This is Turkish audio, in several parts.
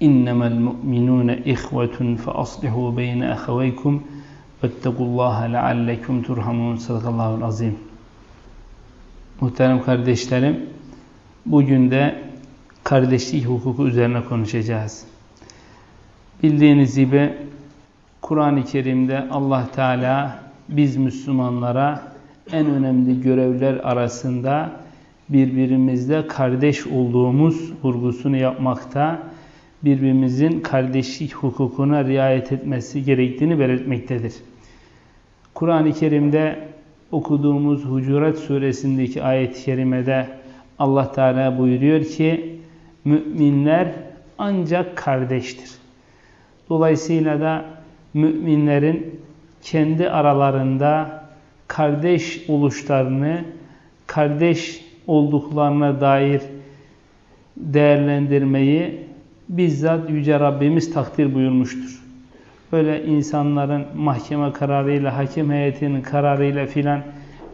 İnnemel mu'minûne ihvetun fe aslihu beyne eheveykum vettegullâhe leallekum turhamun. Sadakallahul azim. Muhterem kardeşlerim, bugün de kardeşlik hukuku üzerine konuşacağız. Bildiğiniz gibi Kur'an-ı Kerim'de Allah Teala biz Müslümanlara en önemli görevler arasında birbirimizde kardeş olduğumuz vurgusunu yapmakta, birbirimizin kardeşlik hukukuna riayet etmesi gerektiğini belirtmektedir. Kur'an-ı Kerim'de okuduğumuz Hucurat suresindeki ayet-i kerimede Allah Teala buyuruyor ki müminler ancak kardeştir. Dolayısıyla da müminlerin kendi aralarında kardeş oluşlarını, kardeş olduklarına dair değerlendirmeyi bizzat Yüce Rabbimiz takdir buyurmuştur. Böyle insanların mahkeme kararıyla, hakim heyetinin kararıyla filan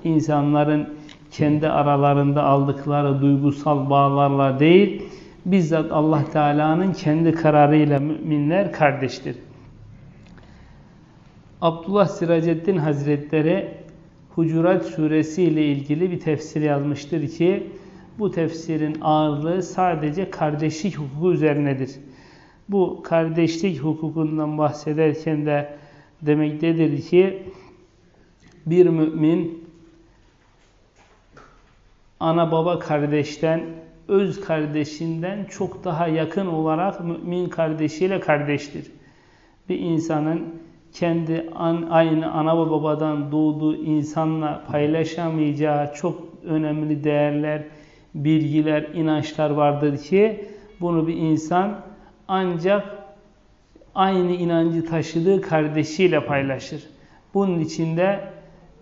insanların kendi aralarında aldıkları duygusal bağlarla değil, bizzat Allah Teala'nın kendi kararıyla müminler kardeştir. Abdullah Siraceddin Hazretleri Hucurat Suresi ile ilgili bir tefsir yazmıştır ki bu tefsirin ağırlığı sadece kardeşlik hukuku üzerinedir. Bu kardeşlik hukukundan bahsederken de demektedir ki bir mümin ana baba kardeşten, öz kardeşinden çok daha yakın olarak mümin kardeşiyle kardeştir. Bir insanın kendi an, aynı ana ve babadan doğduğu insanla paylaşamayacağı çok önemli değerler, bilgiler, inançlar vardır ki bunu bir insan ancak aynı inancı taşıdığı kardeşiyle paylaşır. Bunun içinde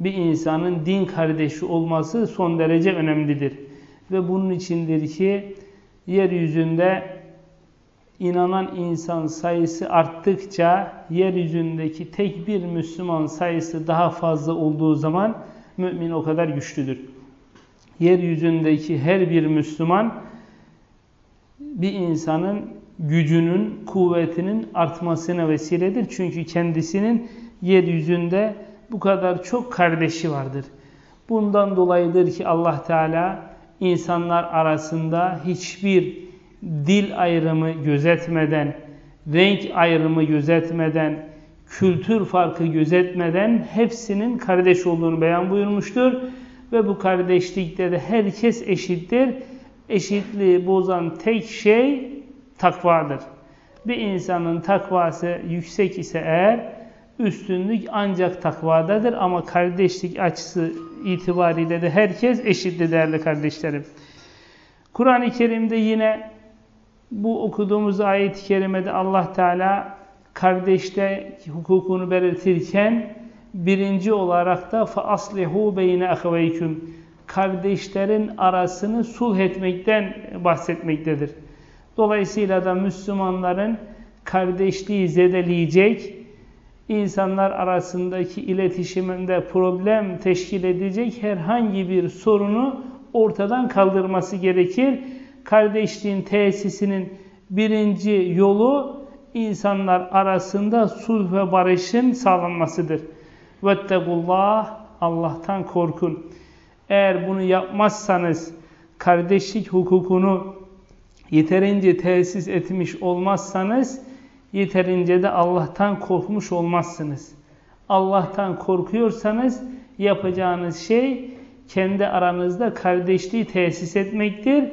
bir insanın din kardeşi olması son derece önemlidir. Ve bunun içindir ki yeryüzünde inanan insan sayısı arttıkça yeryüzündeki tek bir Müslüman sayısı daha fazla olduğu zaman mümin o kadar güçlüdür. Yeryüzündeki her bir Müslüman bir insanın gücünün, kuvvetinin artmasına vesiledir. Çünkü kendisinin yeryüzünde bu kadar çok kardeşi vardır. Bundan dolayıdır ki Allah Teala insanlar arasında hiçbir dil ayrımı gözetmeden, renk ayrımı gözetmeden, kültür farkı gözetmeden hepsinin kardeş olduğunu beyan buyurmuştur. Ve bu kardeşlikte de herkes eşittir. Eşitliği bozan tek şey takvadır. Bir insanın takvası yüksek ise eğer üstünlük ancak takvadadır ama kardeşlik açısı itibariyle de herkes eşittir değerli kardeşlerim. Kur'an-ı Kerim'de yine bu okuduğumuz ayet-i kerimede Allah Teala kardeşte hukukunu belirtirken birinci olarak da فَأَصْلِحُوا بَيْنَ اَخَوَيْكُمْ Kardeşlerin arasını sulh etmekten bahsetmektedir. Dolayısıyla da Müslümanların kardeşliği zedeleyecek, insanlar arasındaki iletişiminde problem teşkil edecek herhangi bir sorunu ortadan kaldırması gerekir. Kardeşliğin tesisinin birinci yolu insanlar arasında sulh ve barışın sağlanmasıdır. Vettegullah, Allah'tan korkun. Eğer bunu yapmazsanız, kardeşlik hukukunu yeterince tesis etmiş olmazsanız, yeterince de Allah'tan korkmuş olmazsınız. Allah'tan korkuyorsanız yapacağınız şey kendi aranızda kardeşliği tesis etmektir.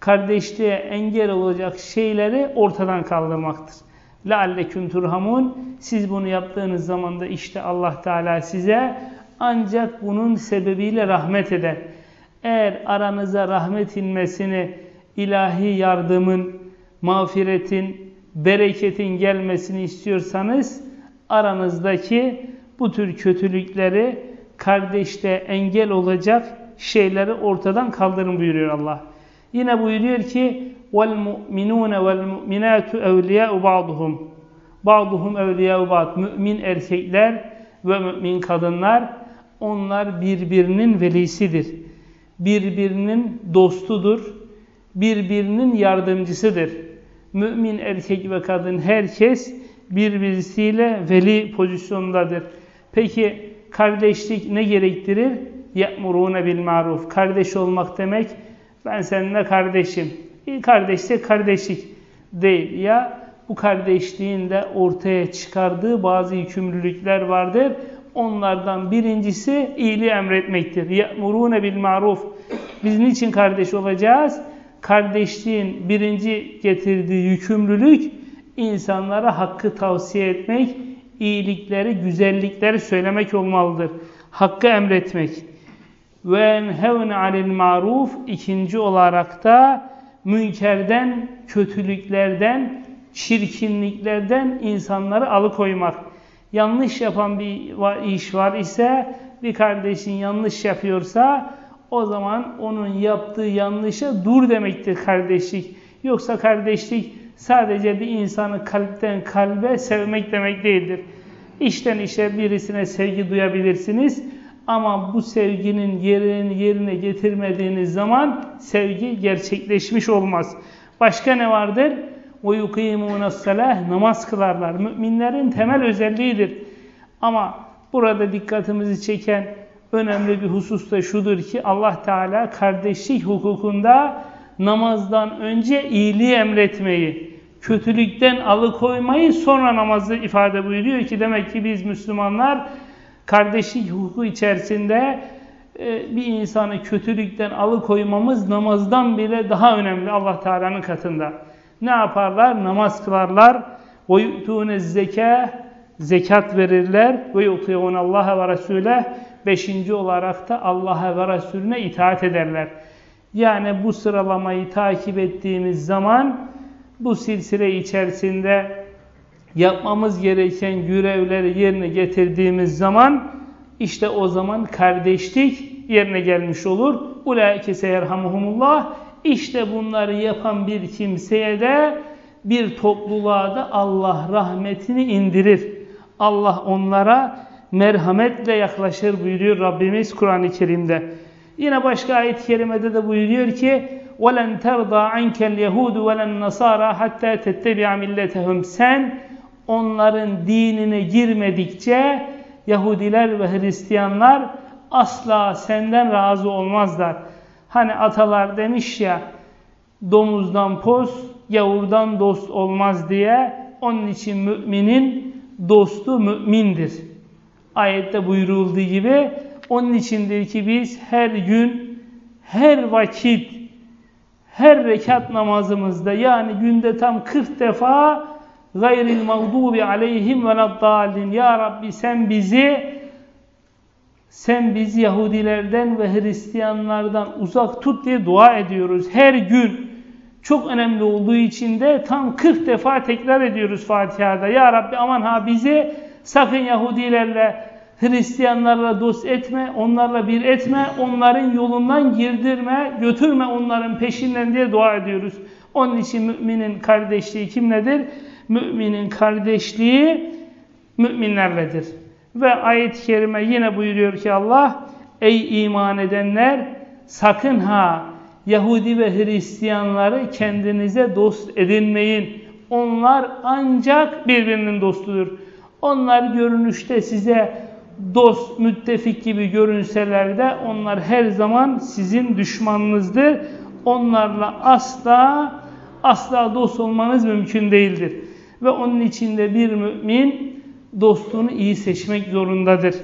Kardeşliğe engel olacak şeyleri ortadan kaldırmaktır. لَعَلَّكُمْ turhamun. Siz bunu yaptığınız zaman da işte Allah Teala size ancak bunun sebebiyle rahmet eder. Eğer aranıza rahmet inmesini, ilahi yardımın, mağfiretin, bereketin gelmesini istiyorsanız aranızdaki bu tür kötülükleri kardeşte engel olacak şeyleri ortadan kaldırın buyuruyor Allah. Yine buyuruyor ki وَالْمُؤْمِنُونَ وَالْمُؤْمِنَاتُ اَوْلِيَاءُ بَعْضُهُمْ بَعْضُهُمْ اَوْلِيَاءُ بَعْضُ Mümin erkekler ve mümin kadınlar onlar birbirinin velisidir. Birbirinin dostudur. Birbirinin yardımcısıdır. Mümin erkek ve kadın herkes birbirisiyle veli pozisyondadır. Peki kardeşlik ne gerektirir? يَأْمُرُونَ بِالْمَعْرُوفِ Kardeş olmak demek, ben seninle kardeşim. Bir kardeşse kardeşlik değil. Ya bu kardeşliğin de ortaya çıkardığı bazı yükümlülükler vardır. Onlardan birincisi iyiliği emretmektir. Ya'murune bil maruf. Biz niçin kardeş olacağız? Kardeşliğin birinci getirdiği yükümlülük insanlara hakkı tavsiye etmek, iyilikleri, güzellikleri söylemek olmalıdır. Hakkı emretmek. Ve enhevne alil maruf ikinci olarak da münkerden, kötülüklerden, çirkinliklerden insanları alıkoymak. Yanlış yapan bir iş var ise bir kardeşin yanlış yapıyorsa o zaman onun yaptığı yanlışa dur demektir kardeşlik. Yoksa kardeşlik sadece bir insanı kalpten kalbe sevmek demek değildir. İşten işe birisine sevgi duyabilirsiniz ama bu sevginin yerini yerine getirmediğiniz zaman sevgi gerçekleşmiş olmaz. Başka ne vardır? وَيُقِيمُونَ الصَّلَاهِ Namaz kılarlar. Müminlerin temel özelliğidir. Ama burada dikkatimizi çeken önemli bir husus da şudur ki Allah Teala kardeşlik hukukunda namazdan önce iyiliği emretmeyi, kötülükten alıkoymayı sonra namazı ifade buyuruyor ki demek ki biz Müslümanlar kardeşlik hukuku içerisinde e, bir insanı kötülükten alıkoymamız namazdan bile daha önemli Allah Teala'nın katında. Ne yaparlar? Namaz kılarlar. وَيُؤْتُونَ zeka Zekat verirler. وَيُؤْتِيُونَ اللّٰهَ وَرَسُولَهِ Beşinci olarak da Allah'a ve Resulüne itaat ederler. Yani bu sıralamayı takip ettiğimiz zaman bu silsile içerisinde yapmamız gereken görevleri yerine getirdiğimiz zaman işte o zaman kardeşlik yerine gelmiş olur. Ulaike seyerhamuhumullah. İşte bunları yapan bir kimseye de bir topluluğa da Allah rahmetini indirir. Allah onlara merhametle yaklaşır buyuruyor Rabbimiz Kur'an-ı Kerim'de. Yine başka ayet-i kerimede de buyuruyor ki وَلَنْ تَرْضَى عَنْكَ الْيَهُودُ وَلَنْ نَصَارَى حَتَّى تَتَّبِعَ مِلَّتَهُمْ Sen onların dinine girmedikçe Yahudiler ve Hristiyanlar asla senden razı olmazlar. Hani atalar demiş ya domuzdan poz, yavurdan dost olmaz diye onun için müminin dostu mümindir. Ayette buyurulduğu gibi onun içindir ki biz her gün, her vakit, her rekat namazımızda yani günde tam 40 defa gayril mağdubi aleyhim ve naddalin. Ya Rabbi sen bizi sen bizi Yahudilerden ve Hristiyanlardan uzak tut diye dua ediyoruz. Her gün çok önemli olduğu için de tam 40 defa tekrar ediyoruz Fatiha'da. Ya Rabbi aman ha bizi sakın Yahudilerle Hristiyanlarla dost etme, onlarla bir etme, onların yolundan girdirme, götürme onların peşinden diye dua ediyoruz. Onun için müminin kardeşliği kim nedir? Müminin kardeşliği müminlerledir. Ve ayet-i kerime yine buyuruyor ki Allah, ey iman edenler sakın ha Yahudi ve Hristiyanları kendinize dost edinmeyin. Onlar ancak birbirinin dostudur. Onlar görünüşte size dost, müttefik gibi görünseler de onlar her zaman sizin düşmanınızdır. Onlarla asla asla dost olmanız mümkün değildir. Ve onun içinde bir mümin dostunu iyi seçmek zorundadır.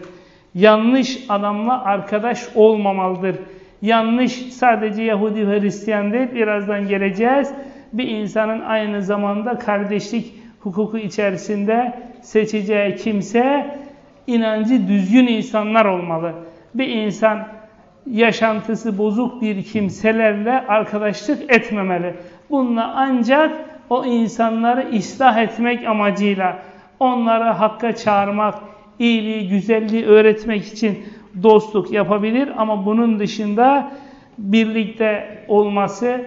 Yanlış adamla arkadaş olmamalıdır. Yanlış sadece Yahudi ve Hristiyan değil, birazdan geleceğiz. Bir insanın aynı zamanda kardeşlik hukuku içerisinde seçeceği kimse inancı düzgün insanlar olmalı. Bir insan yaşantısı bozuk bir kimselerle arkadaşlık etmemeli. Bununla ancak o insanları ıslah etmek amacıyla, onlara hakka çağırmak, iyiliği, güzelliği öğretmek için dostluk yapabilir ama bunun dışında birlikte olması,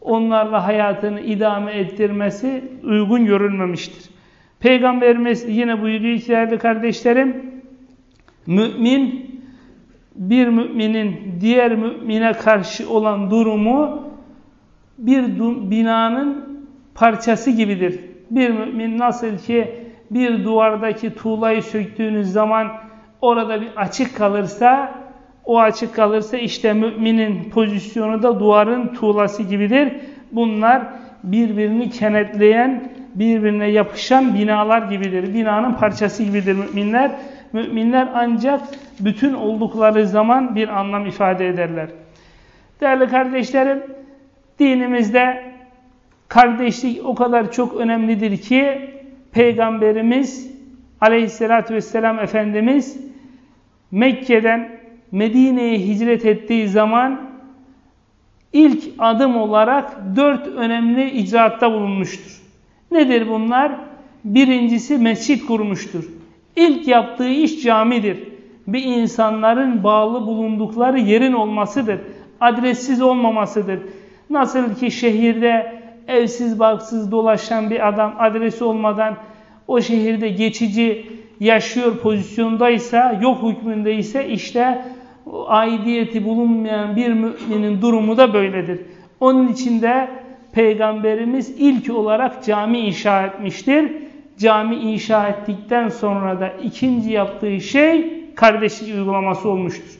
onlarla hayatını idame ettirmesi uygun görülmemiştir. Peygamberimiz yine buyuruyor ki değerli kardeşlerim, mümin bir müminin diğer mümine karşı olan durumu bir binanın parçası gibidir. Bir mümin nasıl ki bir duvardaki tuğlayı söktüğünüz zaman orada bir açık kalırsa o açık kalırsa işte müminin pozisyonu da duvarın tuğlası gibidir. Bunlar birbirini kenetleyen, birbirine yapışan binalar gibidir. Binanın parçası gibidir müminler. Müminler ancak bütün oldukları zaman bir anlam ifade ederler. Değerli kardeşlerim, dinimizde kardeşlik o kadar çok önemlidir ki Peygamberimiz aleyhissalatü vesselam Efendimiz Mekke'den Medine'ye hicret ettiği zaman ilk adım olarak dört önemli icraatta bulunmuştur. Nedir bunlar? Birincisi mescit kurmuştur. İlk yaptığı iş camidir. Bir insanların bağlı bulundukları yerin olmasıdır. Adressiz olmamasıdır. Nasıl ki şehirde evsiz barksız dolaşan bir adam adresi olmadan o şehirde geçici yaşıyor pozisyondaysa, yok hükmündeyse işte aidiyeti bulunmayan bir müminin durumu da böyledir. Onun için de Peygamberimiz ilk olarak cami inşa etmiştir. Cami inşa ettikten sonra da ikinci yaptığı şey kardeşlik uygulaması olmuştur.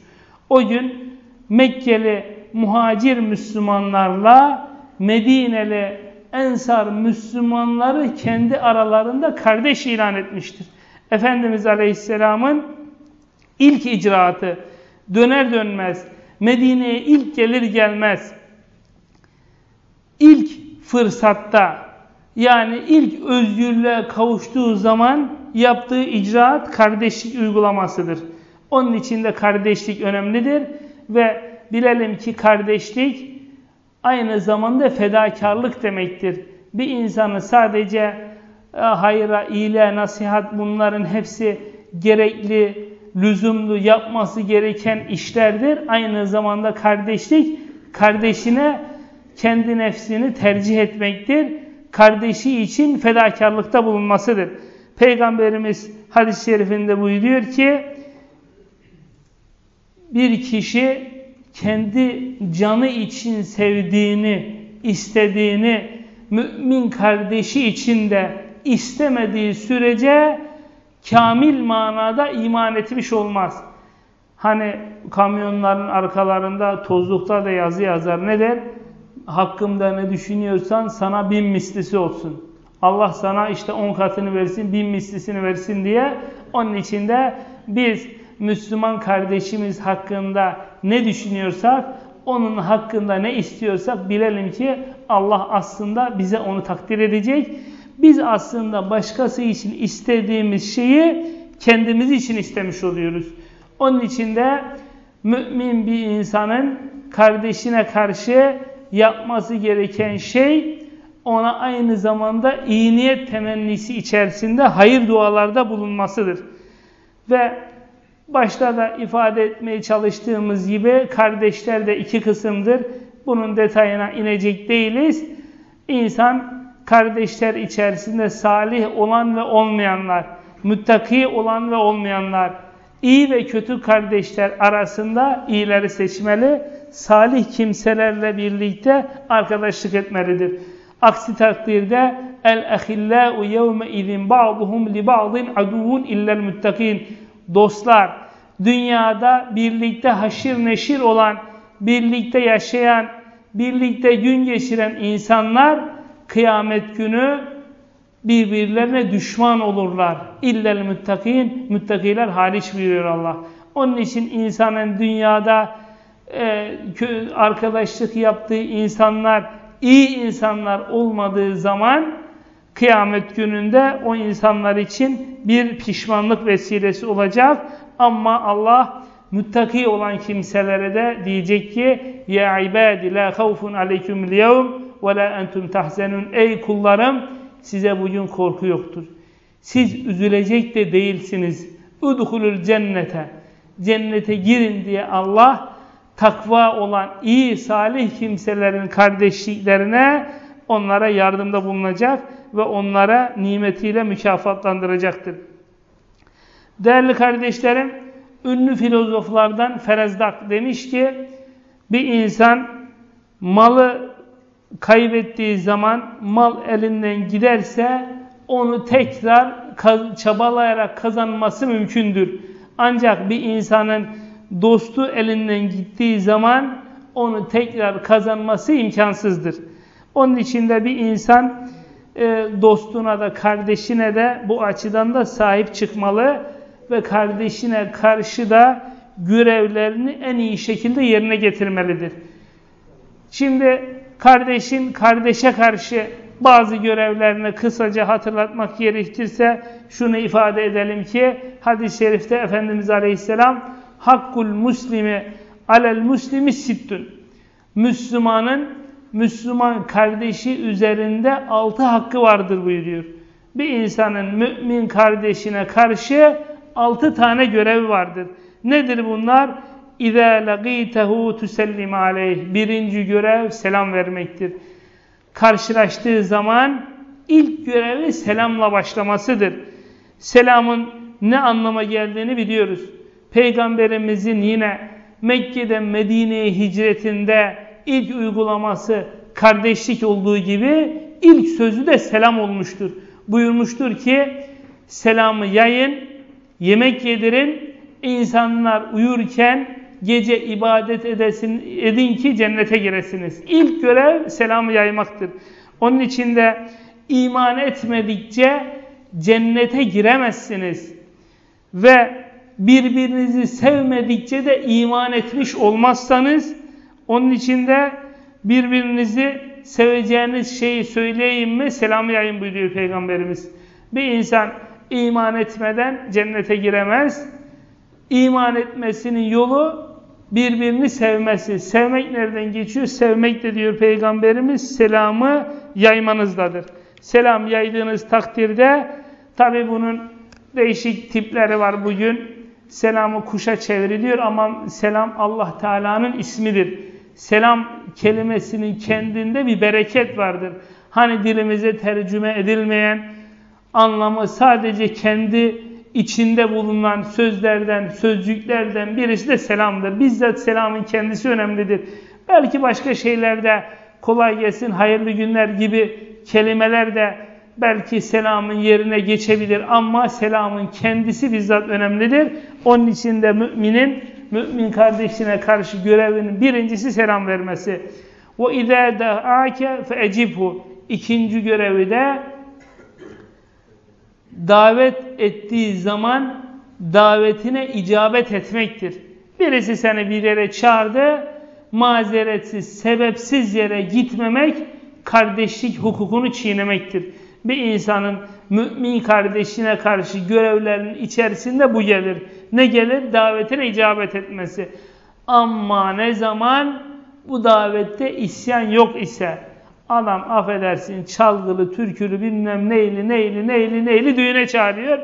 O gün Mekkeli muhacir Müslümanlarla Medineli Ensar Müslümanları kendi aralarında kardeş ilan etmiştir. Efendimiz Aleyhisselam'ın ilk icraatı döner dönmez Medine'ye ilk gelir gelmez ilk fırsatta yani ilk özgürlüğe kavuştuğu zaman yaptığı icraat kardeşlik uygulamasıdır. Onun için de kardeşlik önemlidir ve bilelim ki kardeşlik aynı zamanda fedakarlık demektir. Bir insanı sadece e, hayra, iyiliğe, nasihat bunların hepsi gerekli, lüzumlu yapması gereken işlerdir. Aynı zamanda kardeşlik kardeşine kendi nefsini tercih etmektir. Kardeşi için fedakarlıkta bulunmasıdır. Peygamberimiz hadis-i şerifinde buyuruyor ki bir kişi kendi canı için sevdiğini, istediğini mümin kardeşi için de istemediği sürece kamil manada iman etmiş olmaz. Hani kamyonların arkalarında tozlukta da yazı yazar. Ne der? Hakkımda ne düşünüyorsan sana bin mislisi olsun. Allah sana işte on katını versin, bin mislisini versin diye. Onun için de biz Müslüman kardeşimiz hakkında ne düşünüyorsak, onun hakkında ne istiyorsak bilelim ki Allah aslında bize onu takdir edecek. Biz aslında başkası için istediğimiz şeyi kendimiz için istemiş oluyoruz. Onun için de mümin bir insanın kardeşine karşı yapması gereken şey ona aynı zamanda iyi niyet temennisi içerisinde hayır dualarda bulunmasıdır. Ve başta da ifade etmeye çalıştığımız gibi kardeşler de iki kısımdır. Bunun detayına inecek değiliz. İnsan kardeşler içerisinde salih olan ve olmayanlar, müttaki olan ve olmayanlar, iyi ve kötü kardeşler arasında iyileri seçmeli, salih kimselerle birlikte arkadaşlık etmelidir. Aksi takdirde el-ehillâ'u yevme izin ba'duhum li ba'din aduvun illel muttakin. Dostlar, dünyada birlikte haşir neşir olan, birlikte yaşayan, birlikte gün geçiren insanlar kıyamet günü birbirlerine düşman olurlar. İllel muttakin, muttakiler hariç buyuruyor Allah. Onun için insanın dünyada e, arkadaşlık yaptığı insanlar, iyi insanlar olmadığı zaman kıyamet gününde o insanlar için bir pişmanlık vesilesi olacak. Ama Allah muttaki olan kimselere de diyecek ki Ya ibadi la havfun aleykümül yevm ve la entum tahzenun Ey kullarım size bugün korku yoktur. Siz üzülecek de değilsiniz. Udhulul cennete. Cennete girin diye Allah takva olan iyi salih kimselerin kardeşliklerine onlara yardımda bulunacak ve onlara nimetiyle mükafatlandıracaktır. Değerli kardeşlerim, ünlü filozoflardan Ferezdak demiş ki, bir insan malı kaybettiği zaman mal elinden giderse onu tekrar çabalayarak kazanması mümkündür. Ancak bir insanın dostu elinden gittiği zaman onu tekrar kazanması imkansızdır. Onun için de bir insan e, dostuna da kardeşine de bu açıdan da sahip çıkmalı ve kardeşine karşı da görevlerini en iyi şekilde yerine getirmelidir. Şimdi kardeşin kardeşe karşı bazı görevlerini kısaca hatırlatmak gerekirse şunu ifade edelim ki hadis-i şerifte Efendimiz Aleyhisselam hakkul muslimi alel muslimi sittün Müslümanın Müslüman kardeşi üzerinde altı hakkı vardır buyuruyor. Bir insanın mümin kardeşine karşı altı tane görevi vardır. Nedir bunlar? اِذَا لَقِيتَهُ تُسَلِّمَ عَلَيْهِ Birinci görev selam vermektir. Karşılaştığı zaman ilk görevi selamla başlamasıdır. Selamın ne anlama geldiğini biliyoruz. Peygamberimizin yine Mekke'den Medine'ye hicretinde ilk uygulaması kardeşlik olduğu gibi ilk sözü de selam olmuştur. Buyurmuştur ki selamı yayın, yemek yedirin, insanlar uyurken gece ibadet edesin, edin ki cennete giresiniz. İlk görev selamı yaymaktır. Onun için de iman etmedikçe cennete giremezsiniz. Ve birbirinizi sevmedikçe de iman etmiş olmazsanız onun için de birbirinizi seveceğiniz şeyi söyleyeyim mi selamı yayın buyuruyor Peygamberimiz. Bir insan iman etmeden cennete giremez. İman etmesinin yolu birbirini sevmesi. Sevmek nereden geçiyor? Sevmek de diyor Peygamberimiz selamı yaymanızdadır. Selam yaydığınız takdirde tabi bunun değişik tipleri var bugün. Selamı kuşa çevriliyor ama selam Allah Teala'nın ismidir. Selam kelimesinin kendinde bir bereket vardır. Hani dilimize tercüme edilmeyen anlamı sadece kendi içinde bulunan sözlerden, sözcüklerden birisi de selamdır. Bizzat selamın kendisi önemlidir. Belki başka şeylerde kolay gelsin, hayırlı günler gibi kelimeler de belki selamın yerine geçebilir ama selamın kendisi bizzat önemlidir. Onun için de müminin mümin kardeşine karşı görevinin birincisi selam vermesi. Ve izâ da'âke fe ecibhu. İkinci görevi de davet ettiği zaman davetine icabet etmektir. Birisi seni bir yere çağırdı, mazeretsiz, sebepsiz yere gitmemek kardeşlik hukukunu çiğnemektir. Bir insanın mümin kardeşine karşı görevlerinin içerisinde bu gelir. Ne gelir? Davetine icabet etmesi. Ama ne zaman bu davette isyan yok ise, adam affedersin çalgılı, türkülü, bilmem neyli, neyli, neyli, neyli düğüne çağırıyor.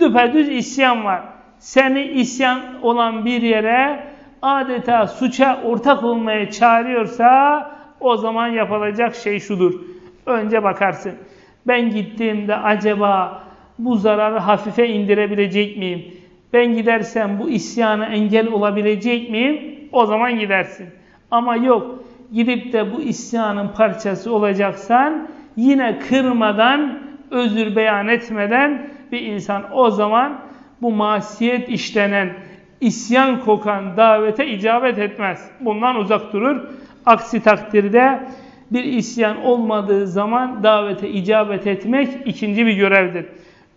Düpedüz isyan var. Seni isyan olan bir yere adeta suça ortak olmaya çağırıyorsa o zaman yapılacak şey şudur. Önce bakarsın. Ben gittiğimde acaba bu zararı hafife indirebilecek miyim? Ben gidersem bu isyana engel olabilecek miyim? O zaman gidersin. Ama yok gidip de bu isyanın parçası olacaksan yine kırmadan, özür beyan etmeden bir insan o zaman bu masiyet işlenen, isyan kokan davete icabet etmez. Bundan uzak durur. Aksi takdirde bir isyan olmadığı zaman davete icabet etmek ikinci bir görevdir.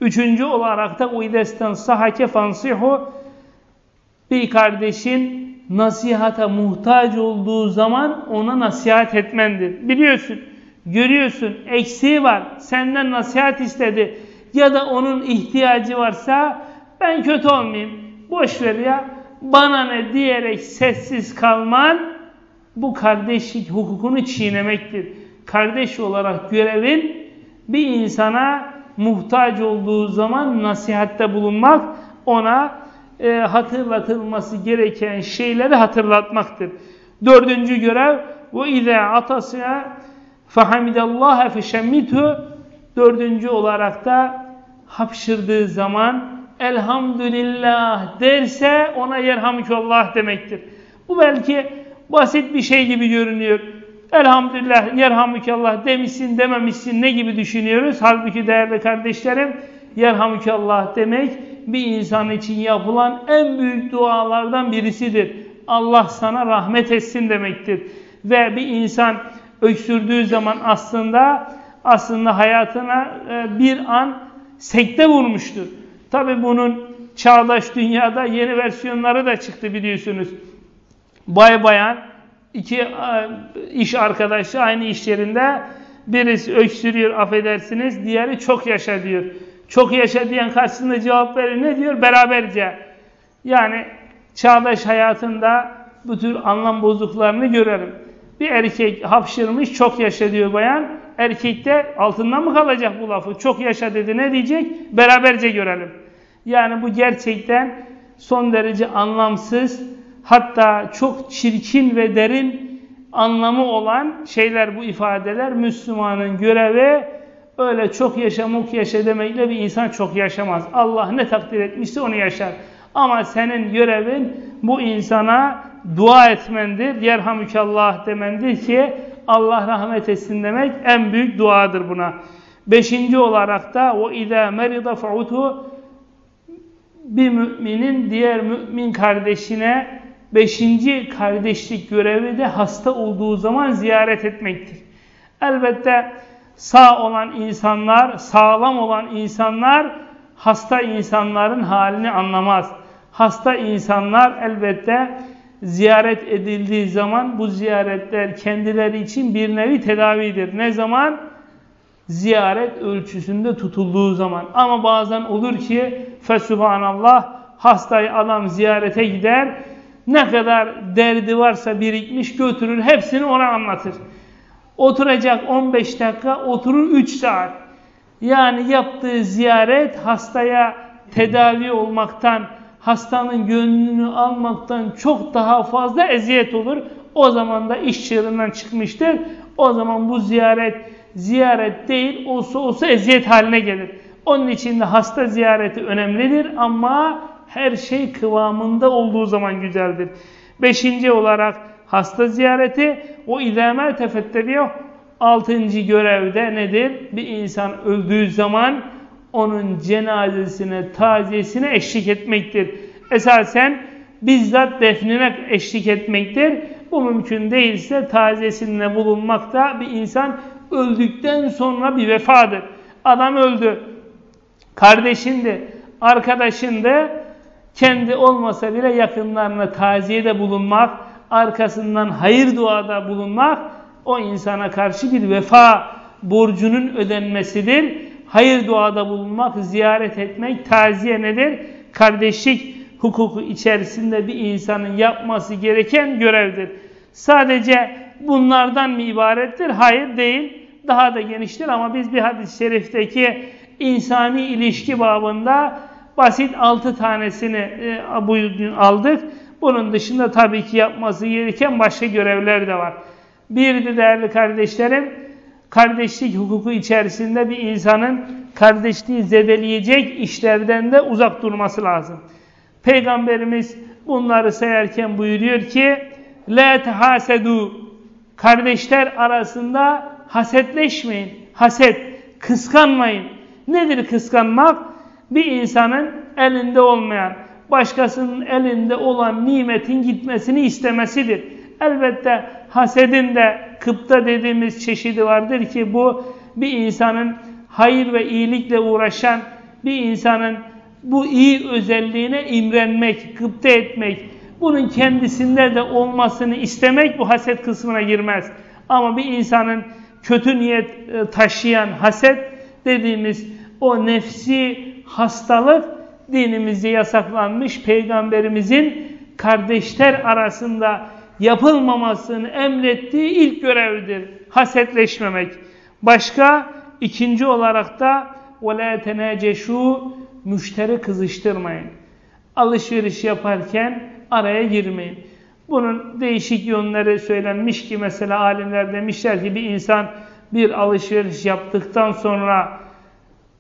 Üçüncü olarak da uidesten sahake fansihu bir kardeşin nasihata muhtaç olduğu zaman ona nasihat etmendir. Biliyorsun, görüyorsun, eksiği var, senden nasihat istedi ya da onun ihtiyacı varsa ben kötü olmayayım, boş ver ya, bana ne diyerek sessiz kalman bu kardeşlik hukukunu çiğnemektir. Kardeş olarak görevin bir insana muhtaç olduğu zaman nasihatte bulunmak, ona e, hatırlatılması gereken şeyleri hatırlatmaktır. Dördüncü görev وَاِذَا عَطَسِيَا فَحَمِدَ اللّٰهَ فَشَمِّتْهُ Dördüncü olarak da hapşırdığı zaman elhamdülillah derse ona yerhamdülillah demektir. Bu belki basit bir şey gibi görünüyor. Elhamdülillah yerhamdülillah demişsin dememişsin ne gibi düşünüyoruz? Halbuki değerli kardeşlerim yerhamdülillah demek bir insan için yapılan en büyük dualardan birisidir. Allah sana rahmet etsin demektir. Ve bir insan öksürdüğü zaman aslında aslında hayatına e, bir an sekte vurmuştur. Tabi bunun çağdaş dünyada yeni versiyonları da çıktı biliyorsunuz. Bay bayan iki e, iş arkadaşı aynı iş yerinde birisi öksürüyor affedersiniz diğeri çok yaşa diyor. Çok yaşa karşısında cevap verir ne diyor? Beraberce. Yani çağdaş hayatında bu tür anlam bozuklarını görelim. Bir erkek hapşırmış çok yaşa diyor bayan. Erkek de altından mı kalacak bu lafı? Çok yaşa dedi ne diyecek? Beraberce görelim. Yani bu gerçekten son derece anlamsız hatta çok çirkin ve derin anlamı olan şeyler bu ifadeler. Müslümanın görevi öyle çok yaşa muk yaşa demekle bir insan çok yaşamaz. Allah ne takdir etmişse onu yaşar. Ama senin görevin bu insana dua etmendir. Yerhamükallah demendir ki Allah rahmet etsin demek en büyük duadır buna. Beşinci olarak da o idâ merida fa'utu bir müminin diğer mümin kardeşine beşinci kardeşlik görevi de hasta olduğu zaman ziyaret etmektir. Elbette sağ olan insanlar, sağlam olan insanlar hasta insanların halini anlamaz. Hasta insanlar elbette ziyaret edildiği zaman bu ziyaretler kendileri için bir nevi tedavidir. Ne zaman? Ziyaret ölçüsünde tutulduğu zaman. Ama bazen olur ki fesubhanallah hastayı adam ziyarete gider. Ne kadar derdi varsa birikmiş götürür hepsini ona anlatır. Oturacak 15 dakika oturur 3 saat. Yani yaptığı ziyaret hastaya tedavi olmaktan hastanın gönlünü almaktan çok daha fazla eziyet olur. O zaman da iş çığırından çıkmıştır. O zaman bu ziyaret ziyaret değil olsa olsa eziyet haline gelir. Onun için de hasta ziyareti önemlidir ama her şey kıvamında olduğu zaman güzeldir. Beşinci olarak hasta ziyareti o izame tefetteliyor. Altıncı görevde nedir? Bir insan öldüğü zaman onun cenazesine, taziyesine eşlik etmektir. Esasen bizzat defnine eşlik etmektir. Bu mümkün değilse taziyesinde bulunmak da bir insan öldükten sonra bir vefadır. Adam öldü. Kardeşindi, arkadaşındı. Kendi olmasa bile yakınlarına taziyede bulunmak, arkasından hayır duada bulunmak o insana karşı bir vefa borcunun ödenmesidir hayır duada bulunmak, ziyaret etmek, taziye nedir? Kardeşlik hukuku içerisinde bir insanın yapması gereken görevdir. Sadece bunlardan mı ibarettir? Hayır değil. Daha da geniştir ama biz bir hadis-i şerifteki insani ilişki babında basit altı tanesini e, bugün aldık. Bunun dışında tabii ki yapması gereken başka görevler de var. Bir de değerli kardeşlerim, kardeşlik hukuku içerisinde bir insanın kardeşliği zedeleyecek işlerden de uzak durması lazım. Peygamberimiz bunları sayarken buyuruyor ki La tehasedu Kardeşler arasında hasetleşmeyin. Haset, kıskanmayın. Nedir kıskanmak? Bir insanın elinde olmayan, başkasının elinde olan nimetin gitmesini istemesidir. Elbette hasedin de kıpta dediğimiz çeşidi vardır ki bu bir insanın hayır ve iyilikle uğraşan bir insanın bu iyi özelliğine imrenmek, gıpta etmek, bunun kendisinde de olmasını istemek bu haset kısmına girmez. Ama bir insanın kötü niyet e, taşıyan haset dediğimiz o nefsi hastalık dinimizde yasaklanmış peygamberimizin kardeşler arasında yapılmamasını emrettiği ilk görevdir. Hasetleşmemek. Başka ikinci olarak da وَلَا تَنَاجَشُوا Müşteri kızıştırmayın. Alışveriş yaparken araya girmeyin. Bunun değişik yönleri söylenmiş ki mesela alimler demişler ki bir insan bir alışveriş yaptıktan sonra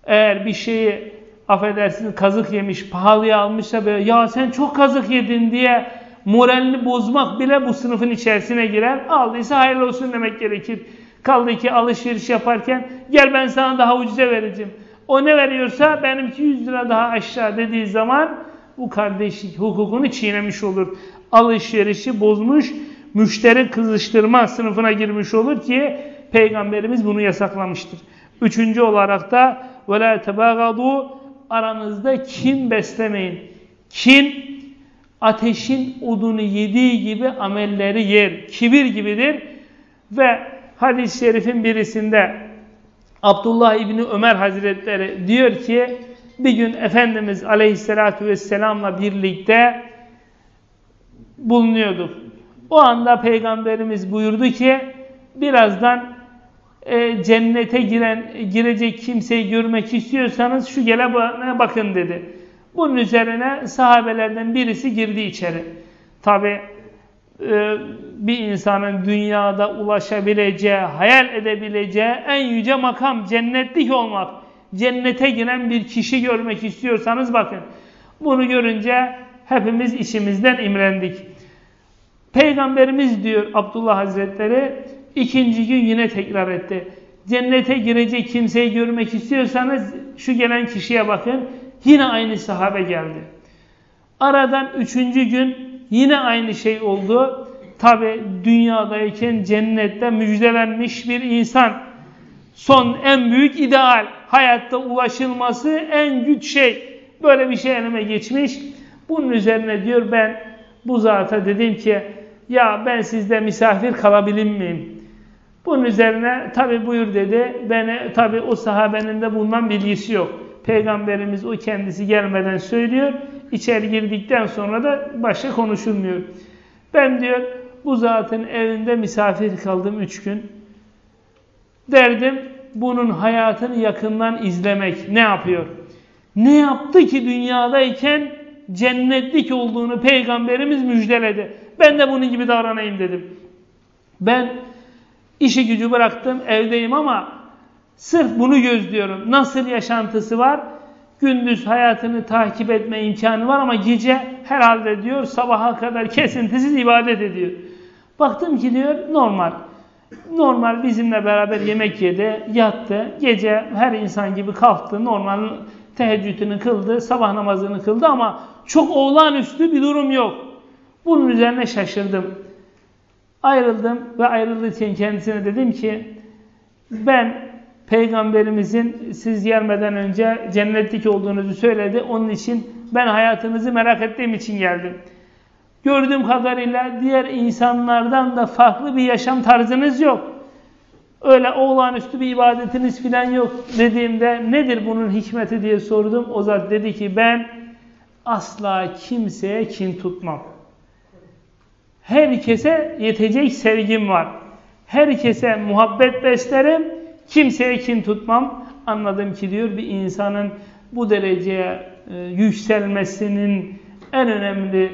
eğer bir şeyi affedersiniz kazık yemiş, pahalıya almışsa böyle ya sen çok kazık yedin diye moralini bozmak bile bu sınıfın içerisine girer. Aldıysa hayırlı olsun demek gerekir. Kaldı ki alışveriş yaparken gel ben sana daha ucuza vereceğim. O ne veriyorsa benimki 100 lira daha aşağı dediği zaman bu kardeşlik hukukunu çiğnemiş olur. Alışverişi bozmuş, müşteri kızıştırma sınıfına girmiş olur ki Peygamberimiz bunu yasaklamıştır. Üçüncü olarak da وَلَا تَبَاغَضُوا Aranızda kin beslemeyin. Kin ateşin odunu yediği gibi amelleri yer. Kibir gibidir. Ve hadis-i şerifin birisinde Abdullah İbni Ömer Hazretleri diyor ki bir gün Efendimiz Aleyhisselatü Vesselam'la birlikte bulunuyorduk. O anda Peygamberimiz buyurdu ki birazdan e, cennete giren girecek kimseyi görmek istiyorsanız şu gele bakın dedi. Bunun üzerine sahabelerden birisi girdi içeri. Tabi e, bir insanın dünyada ulaşabileceği, hayal edebileceği en yüce makam cennetlik olmak. Cennete giren bir kişi görmek istiyorsanız bakın. Bunu görünce hepimiz işimizden imrendik. Peygamberimiz diyor Abdullah Hazretleri ikinci gün yine tekrar etti. Cennete girecek kimseyi görmek istiyorsanız şu gelen kişiye bakın. Yine aynı sahabe geldi. Aradan üçüncü gün yine aynı şey oldu. Tabi dünyadayken cennette müjdelenmiş bir insan. Son en büyük ideal. Hayatta ulaşılması en güç şey. Böyle bir şey elime geçmiş. Bunun üzerine diyor ben bu zata dedim ki ya ben sizde misafir kalabilir miyim? Bunun üzerine tabi buyur dedi. Beni tabi o sahabenin de bundan bilgisi yok. Peygamberimiz o kendisi gelmeden söylüyor. İçeri girdikten sonra da başka konuşulmuyor. Ben diyor bu zatın evinde misafir kaldım üç gün. Derdim bunun hayatını yakından izlemek ne yapıyor? Ne yaptı ki dünyadayken cennetlik olduğunu peygamberimiz müjdeledi. Ben de bunun gibi davranayım dedim. Ben işi gücü bıraktım evdeyim ama Sırf bunu gözlüyorum. Nasıl yaşantısı var? Gündüz hayatını takip etme imkanı var ama gece herhalde diyor sabaha kadar kesintisiz ibadet ediyor. Baktım ki diyor normal. Normal bizimle beraber yemek yedi, yattı. Gece her insan gibi kalktı. Normal teheccüdünü kıldı, sabah namazını kıldı ama çok olağanüstü bir durum yok. Bunun üzerine şaşırdım. Ayrıldım ve ayrılırken kendisine dedim ki ben Peygamberimizin siz gelmeden önce cennetlik olduğunuzu söyledi. Onun için ben hayatınızı merak ettiğim için geldim. Gördüğüm kadarıyla diğer insanlardan da farklı bir yaşam tarzınız yok. Öyle olağanüstü bir ibadetiniz filan yok dediğimde nedir bunun hikmeti diye sordum. O zat dedi ki ben asla kimseye kin tutmam. Herkese yetecek sevgim var. Herkese muhabbet beslerim Kimseye kin tutmam. Anladım ki diyor bir insanın bu dereceye e, yükselmesinin en önemli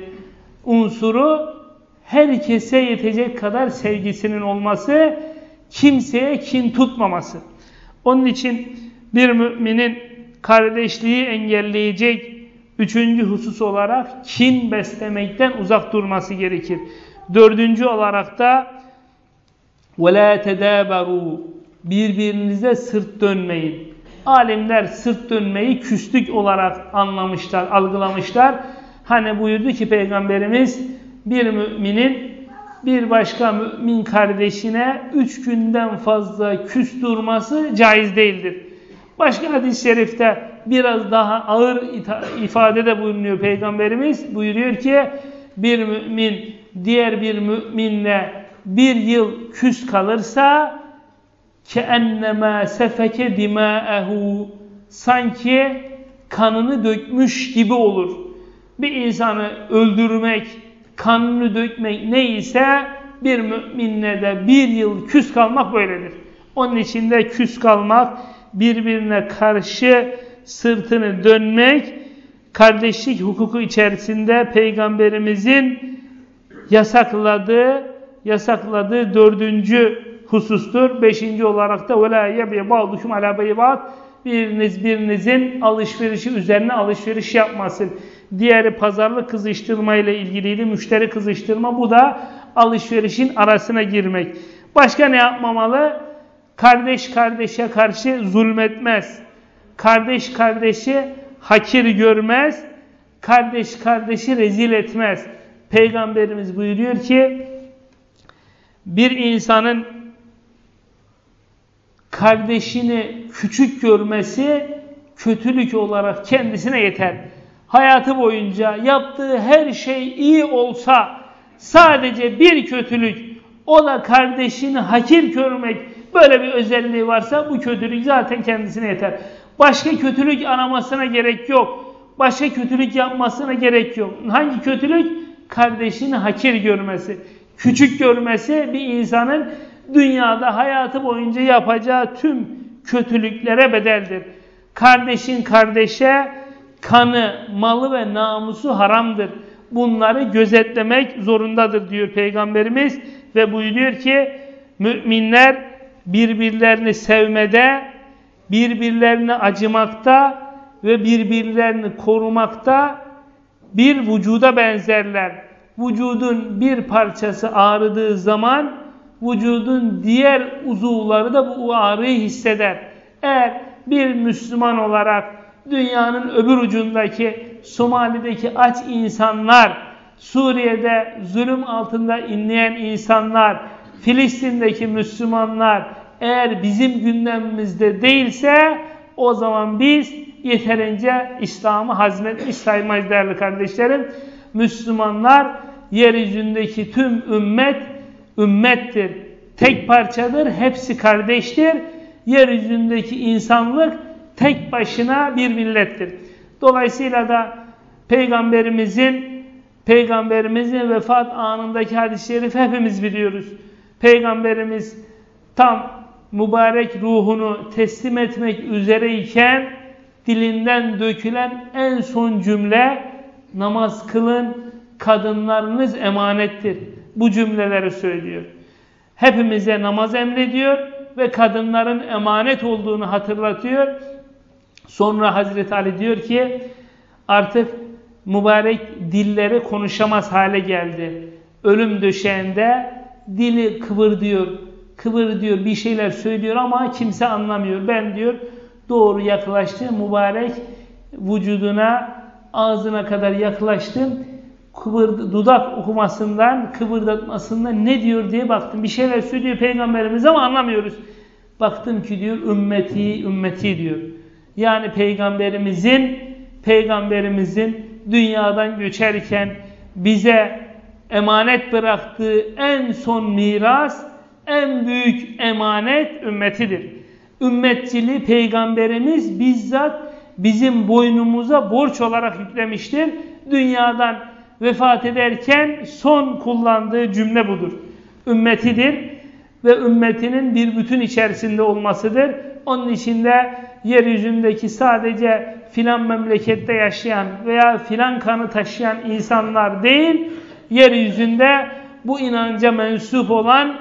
unsuru herkese yetecek kadar sevgisinin olması, kimseye kin tutmaması. Onun için bir müminin kardeşliği engelleyecek üçüncü husus olarak kin beslemekten uzak durması gerekir. Dördüncü olarak da وَلَا تَدَابَرُوا birbirinize sırt dönmeyin. Alimler sırt dönmeyi küslük olarak anlamışlar, algılamışlar. Hani buyurdu ki Peygamberimiz bir müminin bir başka mümin kardeşine üç günden fazla küs durması caiz değildir. Başka hadis-i şerifte biraz daha ağır ifadede bulunuyor Peygamberimiz. Buyuruyor ki bir mümin diğer bir müminle bir yıl küs kalırsa كَاَنَّمَا سَفَكَ دِمَاءَهُ Sanki kanını dökmüş gibi olur. Bir insanı öldürmek, kanını dökmek neyse bir müminle de bir yıl küs kalmak böyledir. Onun için de küs kalmak, birbirine karşı sırtını dönmek, kardeşlik hukuku içerisinde Peygamberimizin yasakladığı, yasakladığı dördüncü husustur. Beşinci olarak da وَلَا يَبْيَ بَعْضُكُمْ عَلَى بَيْبَاتٍ Biriniz birinizin alışverişi üzerine alışveriş yapmasın. Diğeri pazarlık kızıştırma ile ilgiliydi. Müşteri kızıştırma. Bu da alışverişin arasına girmek. Başka ne yapmamalı? Kardeş kardeşe karşı zulmetmez. Kardeş kardeşi hakir görmez. Kardeş kardeşi rezil etmez. Peygamberimiz buyuruyor ki bir insanın kardeşini küçük görmesi kötülük olarak kendisine yeter. Hayatı boyunca yaptığı her şey iyi olsa sadece bir kötülük o da kardeşini hakir görmek böyle bir özelliği varsa bu kötülük zaten kendisine yeter. Başka kötülük aramasına gerek yok. Başka kötülük yapmasına gerek yok. Hangi kötülük? Kardeşini hakir görmesi, küçük görmesi bir insanın dünyada hayatı boyunca yapacağı tüm kötülüklere bedeldir. Kardeşin kardeşe kanı, malı ve namusu haramdır. Bunları gözetlemek zorundadır diyor Peygamberimiz ve buyuruyor ki müminler birbirlerini sevmede, birbirlerini acımakta ve birbirlerini korumakta bir vücuda benzerler. Vücudun bir parçası ağrıdığı zaman vücudun diğer uzuvları da bu ağrıyı hisseder. Eğer bir Müslüman olarak dünyanın öbür ucundaki Somali'deki aç insanlar, Suriye'de zulüm altında inleyen insanlar, Filistin'deki Müslümanlar eğer bizim gündemimizde değilse o zaman biz yeterince İslam'ı hazmetmiş saymayız değerli kardeşlerim. Müslümanlar yeryüzündeki tüm ümmet ümmettir. Tek parçadır, hepsi kardeştir. Yeryüzündeki insanlık tek başına bir millettir. Dolayısıyla da Peygamberimizin Peygamberimizin vefat anındaki hadis-i şerif hepimiz biliyoruz. Peygamberimiz tam mübarek ruhunu teslim etmek üzereyken dilinden dökülen en son cümle namaz kılın kadınlarınız emanettir. Bu cümleleri söylüyor. Hepimize namaz emrediyor ve kadınların emanet olduğunu hatırlatıyor. Sonra Hazreti Ali diyor ki artık mübarek dilleri konuşamaz hale geldi. Ölüm döşeğinde dili kıvır diyor, kıvır diyor, bir şeyler söylüyor ama kimse anlamıyor. Ben diyor doğru yaklaştım mübarek vücuduna, ağzına kadar yaklaştım. Kıvır, dudak okumasından, kıvırdatmasından ne diyor diye baktım. Bir şeyler söylüyor Peygamberimiz ama anlamıyoruz. Baktım ki diyor ümmeti, ümmeti diyor. Yani Peygamberimizin, Peygamberimizin dünyadan göçerken bize emanet bıraktığı en son miras, en büyük emanet ümmetidir. Ümmetçiliği Peygamberimiz bizzat bizim boynumuza borç olarak yüklemiştir. Dünyadan vefat ederken son kullandığı cümle budur. Ümmetidir ve ümmetinin bir bütün içerisinde olmasıdır. Onun içinde yeryüzündeki sadece filan memlekette yaşayan veya filan kanı taşıyan insanlar değil, yeryüzünde bu inanca mensup olan,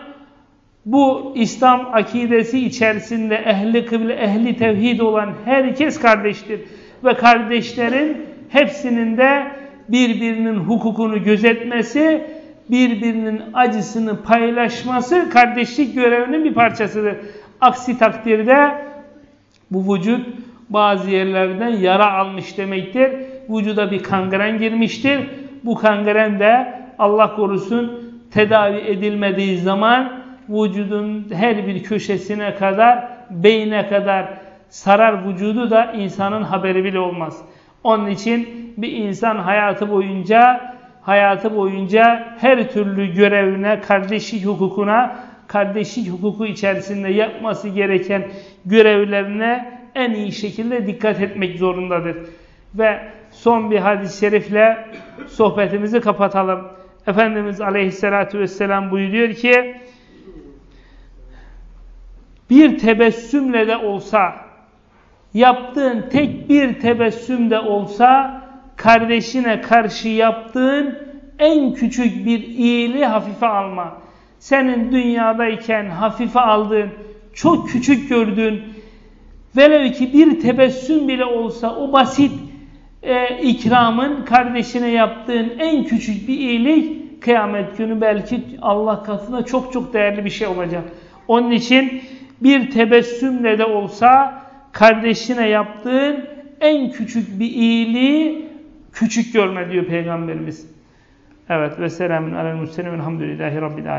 bu İslam akidesi içerisinde ehli kıble, ehli tevhid olan herkes kardeştir. Ve kardeşlerin hepsinin de birbirinin hukukunu gözetmesi, birbirinin acısını paylaşması kardeşlik görevinin bir parçasıdır. Aksi takdirde bu vücut bazı yerlerden yara almış demektir. Vücuda bir kangren girmiştir. Bu kangren de Allah korusun tedavi edilmediği zaman vücudun her bir köşesine kadar, beyne kadar sarar vücudu da insanın haberi bile olmaz. Onun için bir insan hayatı boyunca hayatı boyunca her türlü görevine, kardeşlik hukukuna, kardeşlik hukuku içerisinde yapması gereken görevlerine en iyi şekilde dikkat etmek zorundadır. Ve son bir hadis-i şerifle sohbetimizi kapatalım. Efendimiz Aleyhisselatü Vesselam buyuruyor ki bir tebessümle de olsa yaptığın tek bir tebessüm de olsa kardeşine karşı yaptığın en küçük bir iyiliği hafife alma. Senin dünyadayken hafife aldığın, çok küçük gördüğün, velev ki bir tebessüm bile olsa o basit e, ikramın kardeşine yaptığın en küçük bir iyilik kıyamet günü belki Allah katında çok çok değerli bir şey olacak. Onun için bir tebessümle de olsa kardeşine yaptığın en küçük bir iyiliği küçük görme diyor Peygamberimiz. Evet ve selamun alel muslimin elhamdülillahi rabbil.